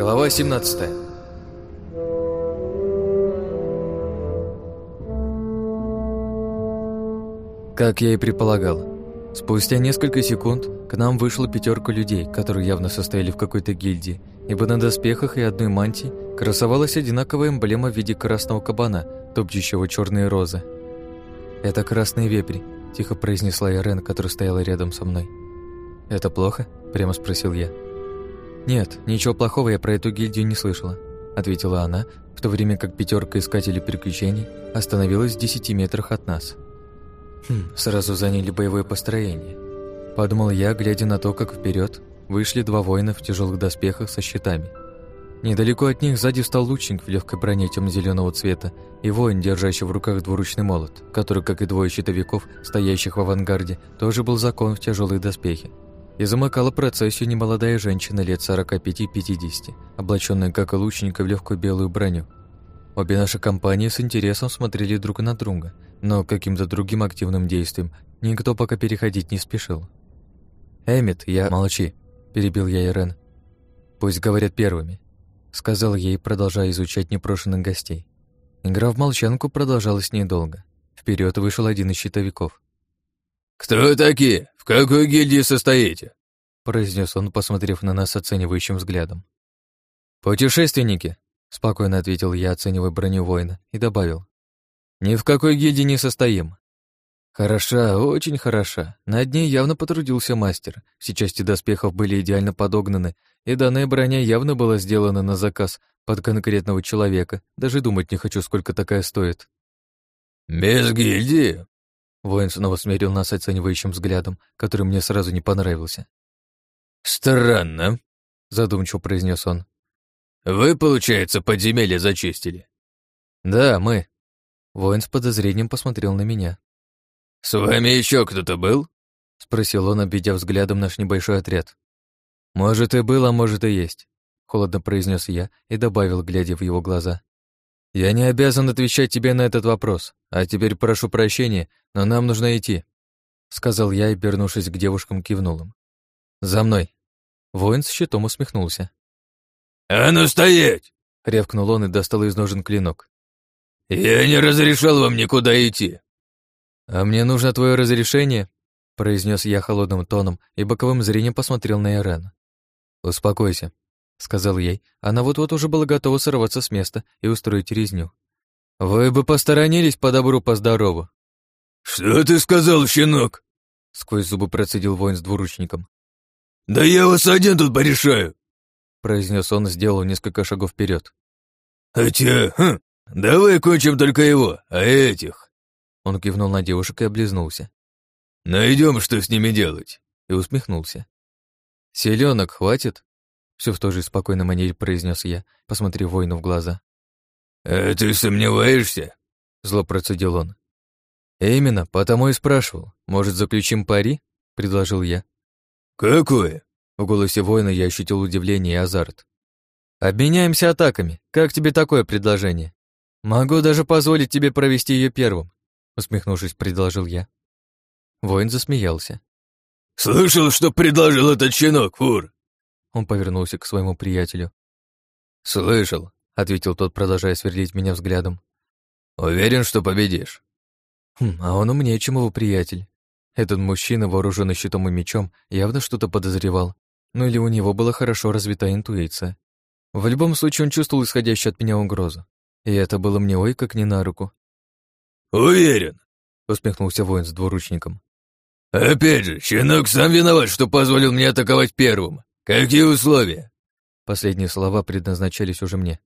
Глава 17 Как я и предполагал, спустя несколько секунд к нам вышла пятерка людей, которые явно состояли в какой-то гильдии, ибо на доспехах и одной мантии красовалась одинаковая эмблема в виде красного кабана, топчущего черные розы. «Это красный вепрь», — тихо произнесла Ирен, которая стояла рядом со мной. «Это плохо?» — прямо спросил я. «Нет, ничего плохого я про эту гильдию не слышала», — ответила она, в то время как пятерка искателей приключений остановилась в десяти метрах от нас. Хм, сразу заняли боевое построение. Подумал я, глядя на то, как вперед вышли два воина в тяжелых доспехах со щитами. Недалеко от них сзади встал лучник в легкой броне темно-зеленого цвета и воин, держащий в руках двуручный молот, который, как и двое щитовиков, стоящих в авангарде, тоже был закон в тяжелые доспехи. И замыкала процессию немолодая женщина лет 45-50, облаченная, как и лучника, в легкую белую броню. Обе наши компании с интересом смотрели друг на друга, но каким-то другим активным действием никто пока переходить не спешил. «Эммит, я...» «Молчи», — перебил я Ирен. «Пусть говорят первыми», — сказал ей, продолжая изучать непрошенных гостей. Игра в молчанку продолжалась недолго. Вперед вышел один из щитовиков. «Кто такие? В какой гильдии состоите?» произнес он, посмотрев на нас оценивающим взглядом. «Путешественники», — спокойно ответил я, оценивая броню воина, и добавил. «Ни в какой гильдии не состоим. Хороша, очень хороша. Над ней явно потрудился мастер. Все части доспехов были идеально подогнаны, и данная броня явно была сделана на заказ под конкретного человека. Даже думать не хочу, сколько такая стоит. «Без гильдии?» Воин снова смерил нас оценивающим взглядом, который мне сразу не понравился. «Странно», — задумчиво произнес он. «Вы, получается, подземелье зачистили?» «Да, мы». Воин с подозрением посмотрел на меня. «С вами еще кто-то был?» — спросил он, обведя взглядом наш небольшой отряд. «Может, и был, а может, и есть», — холодно произнес я и добавил, глядя в его глаза. «Я не обязан отвечать тебе на этот вопрос, а теперь прошу прощения, но нам нужно идти», — сказал я и, обернувшись к девушкам, кивнул им. «За мной!» Воин с щитом усмехнулся. «А ну стоять!» — рявкнул он и достал из ножен клинок. «Я не разрешал вам никуда идти!» «А мне нужно твое разрешение?» — произнес я холодным тоном и боковым зрением посмотрел на Ирен. «Успокойся», — сказал ей. Она вот-вот уже была готова сорваться с места и устроить резню. «Вы бы посторонились по добру, по здорову». «Что ты сказал, щенок?» — сквозь зубы процедил воин с двуручником. «Да я вас один тут порешаю!» произнес он, сделал несколько шагов вперед. «Хотя, хм, давай кончим только его, а этих...» Он кивнул на девушек и облизнулся. Найдем, что с ними делать!» и усмехнулся. Селенок хватит?» Все в той же спокойной манере произнес я, посмотрев воину в глаза. «А ты сомневаешься?» Зло процедил он. «Именно, потому и спрашивал. Может, заключим пари?» — предложил я. «Какое?» В голосе воина я ощутил удивление и азарт. «Обменяемся атаками. Как тебе такое предложение? Могу даже позволить тебе провести ее первым», усмехнувшись, предложил я. Воин засмеялся. «Слышал, что предложил этот щенок, Фур?» Он повернулся к своему приятелю. «Слышал», — ответил тот, продолжая сверлить меня взглядом. «Уверен, что победишь». Хм, а он умнее, чем его приятель. Этот мужчина, вооруженный щитом и мечом, явно что-то подозревал. Ну или у него была хорошо развита интуиция. В любом случае он чувствовал исходящую от меня угрозу. И это было мне ой как не на руку. «Уверен», — усмехнулся воин с двуручником. «Опять же, щенок сам виноват, что позволил мне атаковать первым. Какие условия?» Последние слова предназначались уже мне.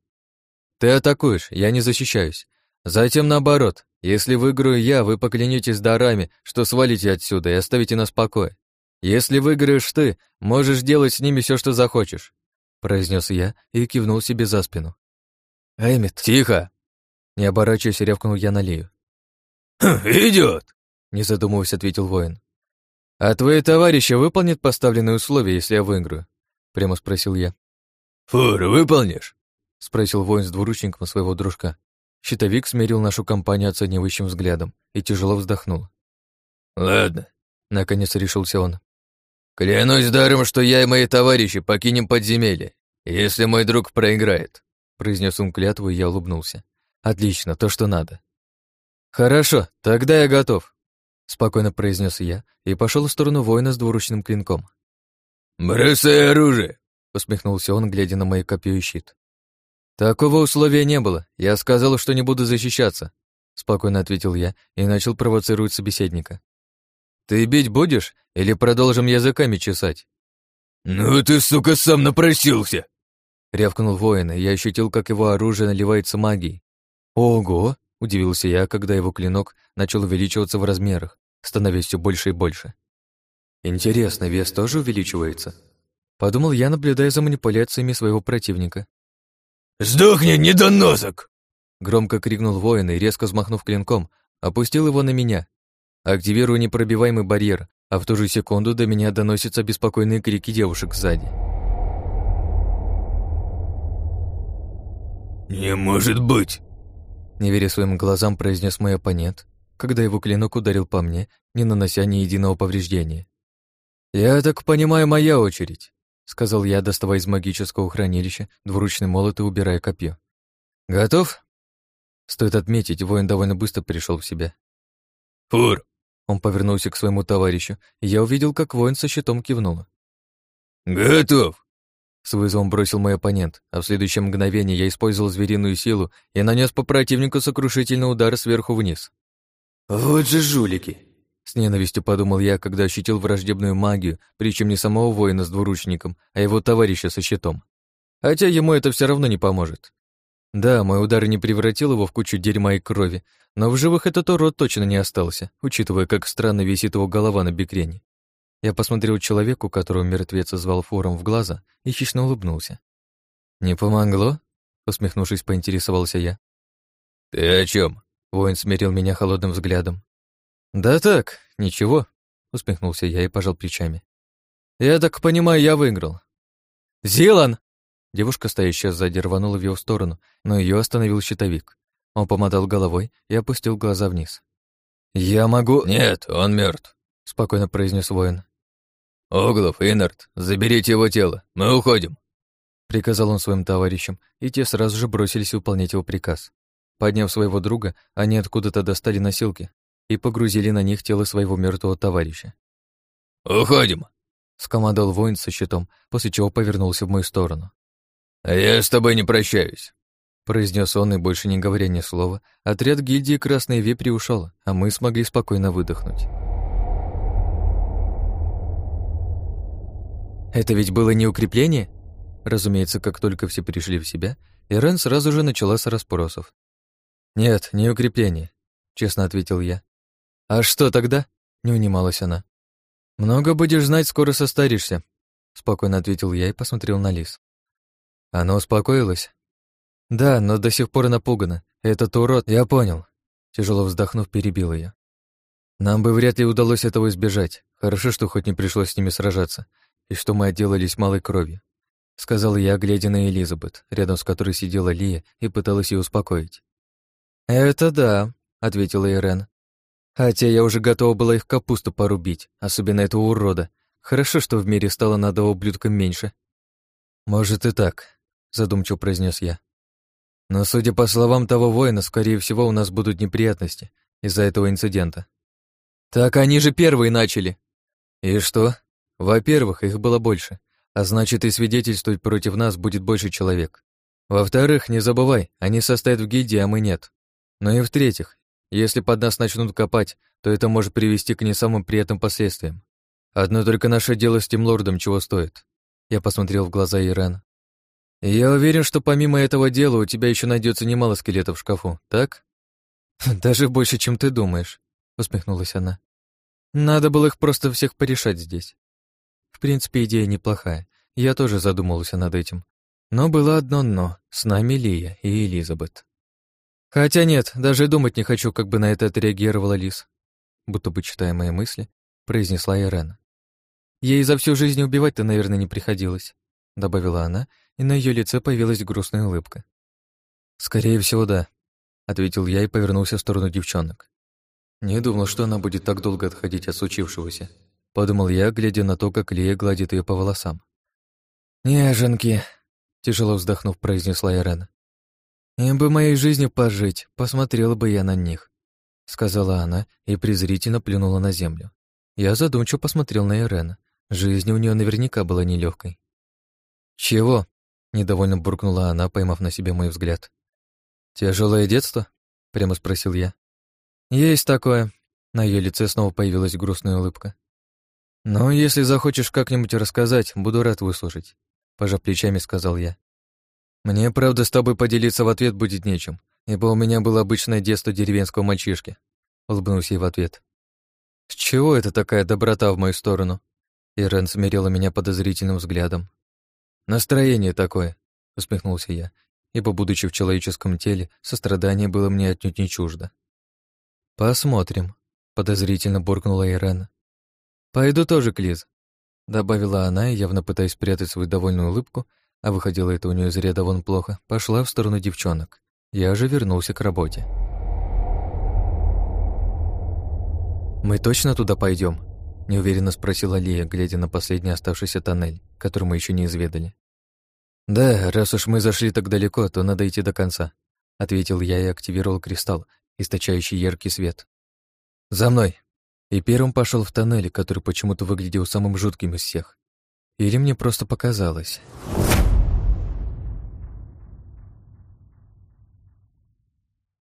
«Ты атакуешь, я не защищаюсь. Затем наоборот, если выиграю я, вы поклянетесь дарами, что свалите отсюда и оставите нас в покое. Если выиграешь ты, можешь делать с ними все, что захочешь», произнес я и кивнул себе за спину. «Эммит!» «Тихо!» Не оборачиваясь, рявкнул я на Лию. «Идет!» Не задумываясь, ответил воин. «А твои товарищи выполнят поставленные условия, если я выиграю?» Прямо спросил я. «Фур, выполнишь?» Спросил воин с двуручником своего дружка. Щитовик смерил нашу компанию оценивающим взглядом и тяжело вздохнул. «Ладно», — наконец решился он. «Клянусь даром, что я и мои товарищи покинем подземелье. если мой друг проиграет», — произнес он клятву, и я улыбнулся. «Отлично, то, что надо». «Хорошо, тогда я готов», — спокойно произнес я и пошел в сторону воина с двуручным клинком. «Бросай оружие!» — усмехнулся он, глядя на мои копье и щит. «Такого условия не было. Я сказал, что не буду защищаться», — спокойно ответил я и начал провоцировать собеседника. «Ты бить будешь или продолжим языками чесать?» «Ну ты, сука, сам напросился!» Рявкнул воин, и я ощутил, как его оружие наливается магией. «Ого!» — удивился я, когда его клинок начал увеличиваться в размерах, становясь все больше и больше. «Интересно, вес тоже увеличивается?» Подумал я, наблюдая за манипуляциями своего противника. «Сдохни, недоносок!» Громко крикнул воин и, резко взмахнув клинком, опустил его на меня. Активирую непробиваемый барьер, а в ту же секунду до меня доносятся беспокойные крики девушек сзади. «Не может быть!» Не веря своим глазам, произнес мой оппонент, когда его клинок ударил по мне, не нанося ни единого повреждения. «Я так понимаю, моя очередь», — сказал я, доставая из магического хранилища двуручный молот и убирая копье. «Готов?» Стоит отметить, воин довольно быстро пришел в себя. «Фур!» Он повернулся к своему товарищу, и я увидел, как воин со щитом кивнул. «Готов!» С вызовом бросил мой оппонент, а в следующее мгновение я использовал звериную силу и нанес по противнику сокрушительный удар сверху вниз. «Вот же жулики!» С ненавистью подумал я, когда ощутил враждебную магию, причем не самого воина с двуручником, а его товарища со щитом. Хотя ему это все равно не поможет. Да, мой удар не превратил его в кучу дерьма и крови, но в живых этот урод точно не остался, учитывая, как странно висит его голова на бекрене. Я посмотрел человеку, которого мертвец звал фором в глаза, и хищно улыбнулся. «Не помогло?» — усмехнувшись, поинтересовался я. «Ты о чем? Воин смерил меня холодным взглядом. «Да так, ничего», — усмехнулся я и пожал плечами. «Я так понимаю, я выиграл». «Зилан!» Девушка, стоящая сзади, рванула в его сторону, но ее остановил щитовик. Он помотал головой и опустил глаза вниз. «Я могу...» «Нет, он мертв, спокойно произнес воин. «Оглов, Иннард, заберите его тело, мы уходим!» Приказал он своим товарищам, и те сразу же бросились выполнять его приказ. Подняв своего друга, они откуда-то достали носилки, и погрузили на них тело своего мертвого товарища. «Уходим!» — скомандовал воин со щитом, после чего повернулся в мою сторону. «Я с тобой не прощаюсь», — произнес он, и больше не говоря ни слова, отряд гильдии Красные Вепри ушел, а мы смогли спокойно выдохнуть. Это ведь было не укрепление? Разумеется, как только все пришли в себя, Ирен сразу же начала с расспросов. «Нет, не укрепление», — честно ответил я. «А что тогда?» — не унималась она. «Много будешь знать, скоро состаришься», — спокойно ответил я и посмотрел на Лис. Она успокоилась? Да, но до сих пор напугана. Этот урод, я понял. Тяжело вздохнув, перебил ее. Нам бы вряд ли удалось этого избежать. Хорошо, что хоть не пришлось с ними сражаться, и что мы отделались малой кровью. Сказал я, глядя на Элизабет, рядом с которой сидела Лия и пыталась ее успокоить. «Это да», — ответила Ирен. Хотя я уже готова была их капусту порубить, особенно этого урода. Хорошо, что в мире стало на одного ублюдка меньше. Может и так, задумчиво произнес я. Но, судя по словам того воина, скорее всего, у нас будут неприятности из-за этого инцидента. Так они же первые начали. И что? Во-первых, их было больше, а значит и свидетельствовать против нас будет больше человек. Во-вторых, не забывай, они состоят в гильдии, а мы нет. Но и в-третьих, если под нас начнут копать, то это может привести к не самым приятным последствиям. Одно только наше дело с тем лордом чего стоит. Я посмотрел в глаза Ирен. Я уверен, что помимо этого дела у тебя еще найдется немало скелетов в шкафу, так? Даже больше, чем ты думаешь, усмехнулась она. Надо было их просто всех порешать здесь. Принципе, идея неплохая. Я тоже задумался над этим. Но было одно «но» — с нами Лия и Элизабет. Хотя нет, даже думать не хочу, как бы на это отреагировала Лис. Будто бы читая мои мысли, произнесла Ирена. Ей за всю жизнь убивать-то, наверное, не приходилось, добавила она, и на ее лице появилась грустная улыбка. Скорее всего, да, ответил я и повернулся в сторону девчонок. Не думал, что она будет так долго отходить от случившегося. Подумал я, глядя на то, как Лия гладит ее по волосам. «Неженки!» тяжело вздохнув, произнесла Ирена. «Им бы моей жизнью пожить, посмотрела бы я на них», сказала она и презрительно плюнула на землю. Я задумчиво посмотрел на Ирена. Жизнь у нее наверняка была нелегкой. «Чего?» — недовольно буркнула она, поймав на себе мой взгляд. «Тяжелое детство?» — прямо спросил я. «Есть такое». На ее лице снова появилась грустная улыбка. «Ну, если захочешь как-нибудь рассказать, буду рад выслушать», — пожав плечами, сказал я. Мне, правда, с тобой поделиться в ответ будет нечем, ибо у меня было обычное детство деревенского мальчишки. Улыбнулся ей в ответ. С чего это такая доброта в мою сторону? Ирен смирила меня подозрительным взглядом. Настроение такое, усмехнулся я, ибо, будучи в человеческом теле, сострадание было мне отнюдь не чуждо. Посмотрим, подозрительно буркнула Ирен. Пойду тоже к Лиз, добавила она, явно пытаясь спрятать свою довольную улыбку, а выходило это у нее из ряда вон плохо, пошла в сторону девчонок. Я же вернулся к работе. «Мы точно туда пойдем? неуверенно спросила Лия, глядя на последний оставшийся тоннель, который мы еще не изведали. «Да, раз уж мы зашли так далеко, то надо идти до конца», — ответил я и активировал кристалл, источающий яркий свет. «За мной!» И первым пошел в тоннель, который почему-то выглядел самым жутким из всех. Или мне просто показалось.